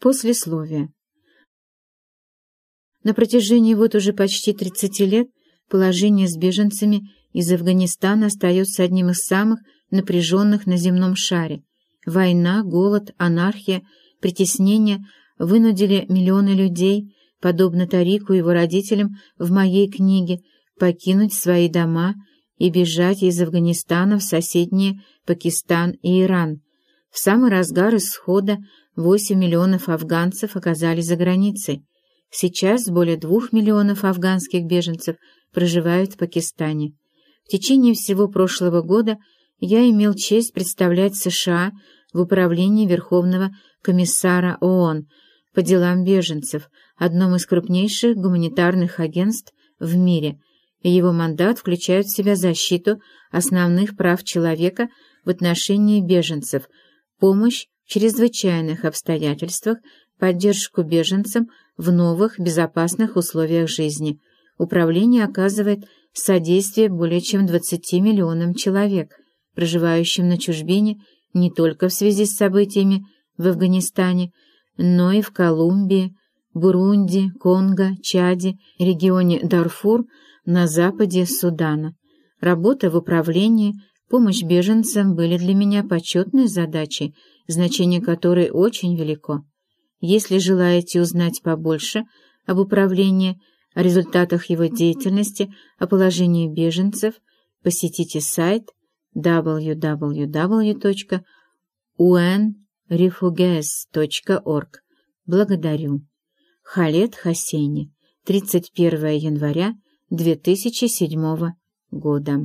Послесловие. На протяжении вот уже почти 30 лет положение с беженцами из Афганистана остается одним из самых напряженных на земном шаре. Война, голод, анархия, притеснение вынудили миллионы людей, подобно Тарику и его родителям в моей книге, покинуть свои дома и бежать из Афганистана в соседние Пакистан и Иран. В самый разгар исхода 8 миллионов афганцев оказались за границей. Сейчас более двух миллионов афганских беженцев проживают в Пакистане. В течение всего прошлого года я имел честь представлять США в управлении Верховного комиссара ООН по делам беженцев, одном из крупнейших гуманитарных агентств в мире, и его мандат включает в себя защиту основных прав человека в отношении беженцев, помощь в чрезвычайных обстоятельствах, поддержку беженцам в новых безопасных условиях жизни. Управление оказывает содействие более чем 20 миллионам человек, проживающим на чужбине не только в связи с событиями в Афганистане, но и в Колумбии, Бурунди, Конго, Чаде, регионе Дарфур, на западе Судана. Работа в управлении, помощь беженцам были для меня почетной задачей, значение которой очень велико. Если желаете узнать побольше об управлении, о результатах его деятельности, о положении беженцев, посетите сайт www.unrefugees.org. Благодарю. Халет Хасейни. 31 января 2007 года.